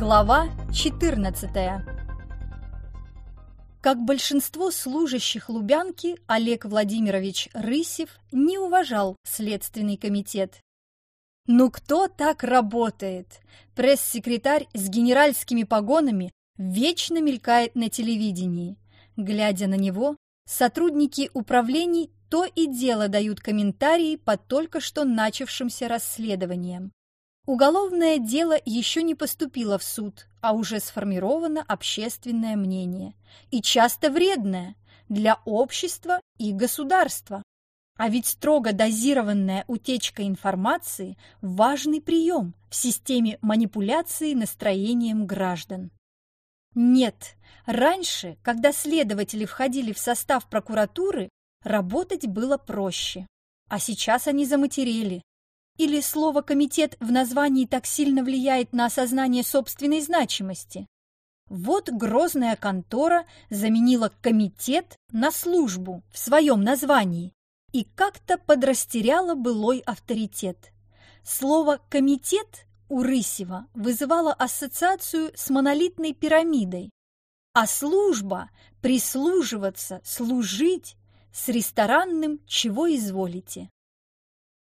Глава 14 Как большинство служащих Лубянки, Олег Владимирович Рысев не уважал Следственный комитет. Ну кто так работает? Пресс-секретарь с генеральскими погонами вечно мелькает на телевидении. Глядя на него, сотрудники управлений то и дело дают комментарии по только что начавшимся расследованиям. Уголовное дело еще не поступило в суд, а уже сформировано общественное мнение. И часто вредное для общества и государства. А ведь строго дозированная утечка информации – важный прием в системе манипуляции настроением граждан. Нет, раньше, когда следователи входили в состав прокуратуры, работать было проще. А сейчас они заматерели. Или слово «комитет» в названии так сильно влияет на осознание собственной значимости. Вот грозная контора заменила «комитет» на «службу» в своем названии и как-то подрастеряла былой авторитет. Слово «комитет» у Рысева вызывало ассоциацию с монолитной пирамидой, а служба – прислуживаться, служить с ресторанным «чего изволите».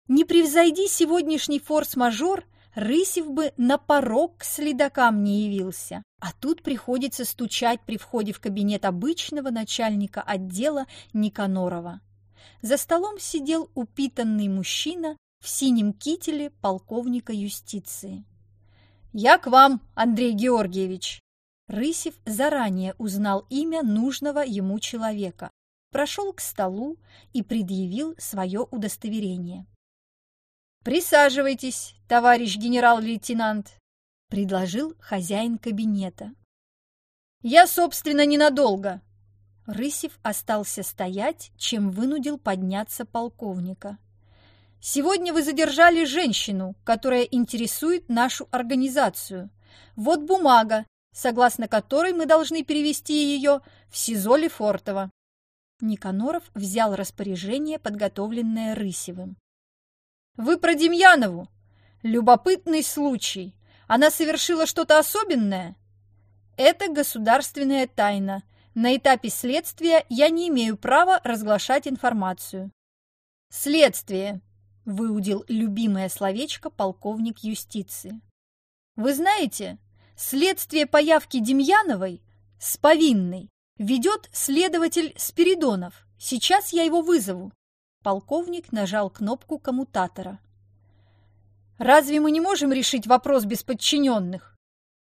Не превзойди сегодняшний форс-мажор, Рысев бы на порог к следакам не явился. А тут приходится стучать при входе в кабинет обычного начальника отдела Никанорова. За столом сидел упитанный мужчина в синем кителе полковника юстиции. «Я к вам, Андрей Георгиевич!» Рысев заранее узнал имя нужного ему человека, прошел к столу и предъявил свое удостоверение. «Присаживайтесь, товарищ генерал-лейтенант», — предложил хозяин кабинета. «Я, собственно, ненадолго». Рысев остался стоять, чем вынудил подняться полковника. «Сегодня вы задержали женщину, которая интересует нашу организацию. Вот бумага, согласно которой мы должны перевести ее в СИЗО Лефортово». Никаноров взял распоряжение, подготовленное Рысевым. Вы про Демьянову? Любопытный случай. Она совершила что-то особенное? Это государственная тайна. На этапе следствия я не имею права разглашать информацию. Следствие, выудил любимое словечко полковник юстиции. Вы знаете, следствие по явке Демьяновой с повинной ведет следователь Спиридонов. Сейчас я его вызову. Полковник нажал кнопку коммутатора. «Разве мы не можем решить вопрос без подчиненных?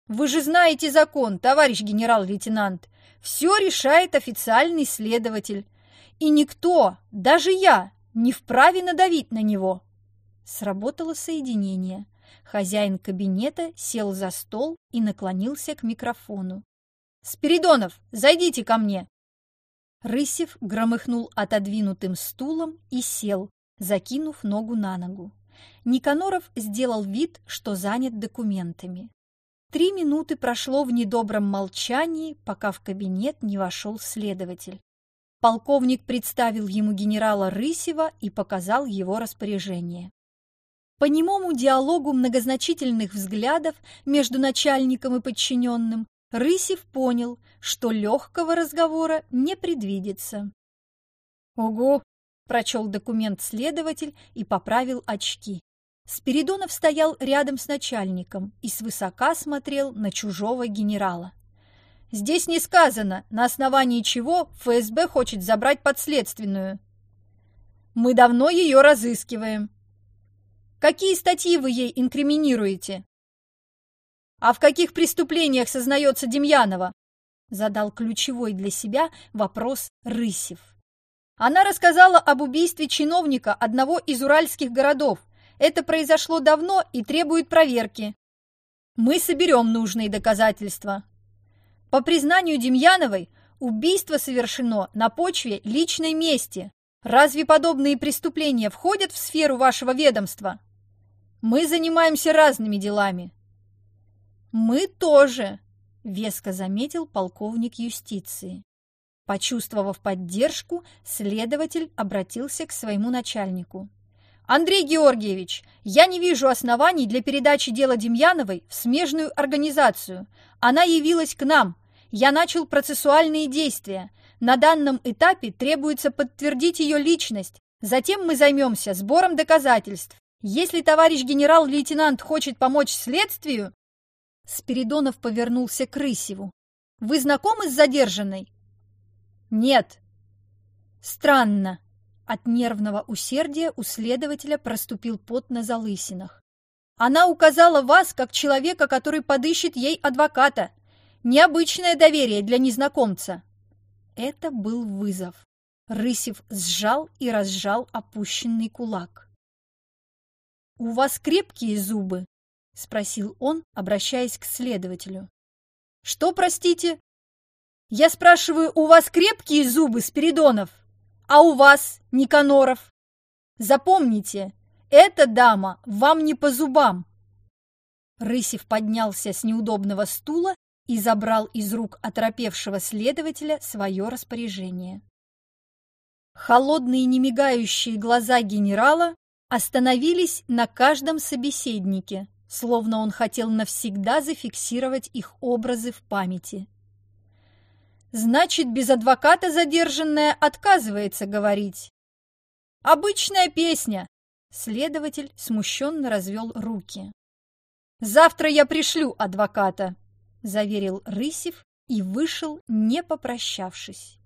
Вы же знаете закон, товарищ генерал-лейтенант. Все решает официальный следователь. И никто, даже я, не вправе надавить на него». Сработало соединение. Хозяин кабинета сел за стол и наклонился к микрофону. «Спиридонов, зайдите ко мне!» Рысев громыхнул отодвинутым стулом и сел, закинув ногу на ногу. Никаноров сделал вид, что занят документами. Три минуты прошло в недобром молчании, пока в кабинет не вошел следователь. Полковник представил ему генерала Рысева и показал его распоряжение. По немому диалогу многозначительных взглядов между начальником и подчиненным Рысев понял, что легкого разговора не предвидится. «Ого!» – прочел документ следователь и поправил очки. Спиридонов стоял рядом с начальником и свысока смотрел на чужого генерала. «Здесь не сказано, на основании чего ФСБ хочет забрать подследственную. Мы давно ее разыскиваем. Какие статьи вы ей инкриминируете?» «А в каких преступлениях сознается Демьянова?» Задал ключевой для себя вопрос Рысев. Она рассказала об убийстве чиновника одного из уральских городов. Это произошло давно и требует проверки. Мы соберем нужные доказательства. По признанию Демьяновой, убийство совершено на почве личной мести. Разве подобные преступления входят в сферу вашего ведомства? Мы занимаемся разными делами. Мы тоже, веско заметил полковник юстиции. Почувствовав поддержку, следователь обратился к своему начальнику. Андрей Георгиевич, я не вижу оснований для передачи дела Демьяновой в смежную организацию. Она явилась к нам. Я начал процессуальные действия. На данном этапе требуется подтвердить ее личность. Затем мы займемся сбором доказательств. Если товарищ генерал-лейтенант хочет помочь следствию...» Спиридонов повернулся к Рысеву. «Вы знакомы с задержанной?» «Нет». «Странно». От нервного усердия у следователя проступил пот на залысинах. «Она указала вас как человека, который подыщет ей адвоката. Необычное доверие для незнакомца». Это был вызов. Рысев сжал и разжал опущенный кулак. «У вас крепкие зубы?» — спросил он, обращаясь к следователю. «Что, простите?» «Я спрашиваю, у вас крепкие зубы, Спиридонов? А у вас, Никаноров? Запомните, эта дама вам не по зубам!» Рысев поднялся с неудобного стула и забрал из рук оторопевшего следователя свое распоряжение. Холодные немигающие глаза генерала остановились на каждом собеседнике, словно он хотел навсегда зафиксировать их образы в памяти. «Значит, без адвоката задержанная отказывается говорить». «Обычная песня!» Следователь смущенно развел руки. «Завтра я пришлю адвоката», – заверил Рысев и вышел, не попрощавшись.